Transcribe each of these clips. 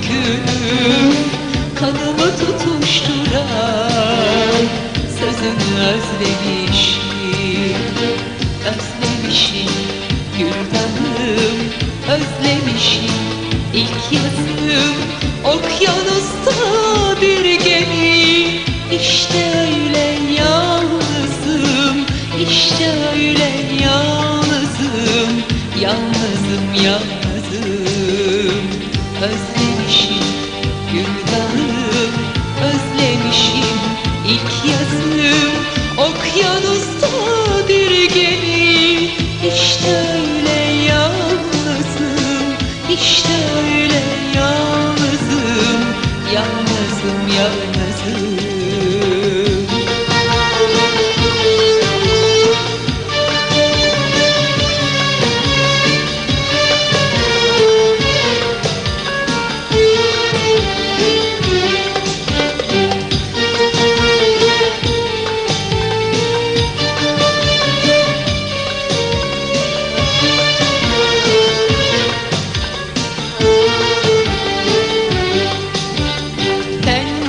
yükünü Kanımı tutuşturan Sözünü özlemişim Özlemişim güldanım Özlemişim. İlk yazım Okyanusta bir gemi. İşte öyle yalnızım İşte öyle yalnızım. Yalnızım yalnızım. Özlemişim.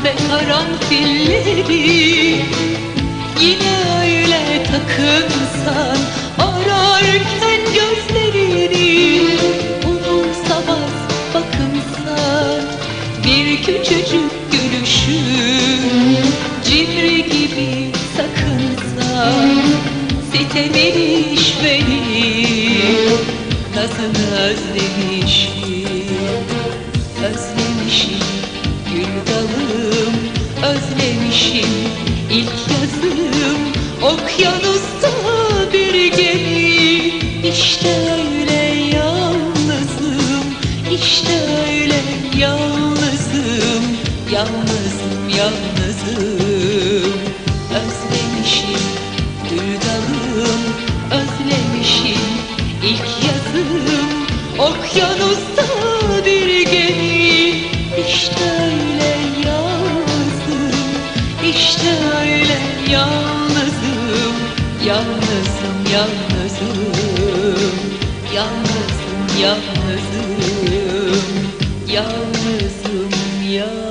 Pembe karanfilleri. Yine öyle takınsan Ararken gözlerini Umursamaz bakınsan Bir küçücük gülüşün Cimri gibi sakınsan. Sitemeliş beni Nazını özlemişim Özlemişim. İlk yazım Okyanusta bir gemi. İşte öyle yalnızım İşte öyle yalnızım. Yalnızım yalnızım İşte öyle yalnızım Yalnızım yalnızım. Yalnızım yalnızım Yalnızım yalnızım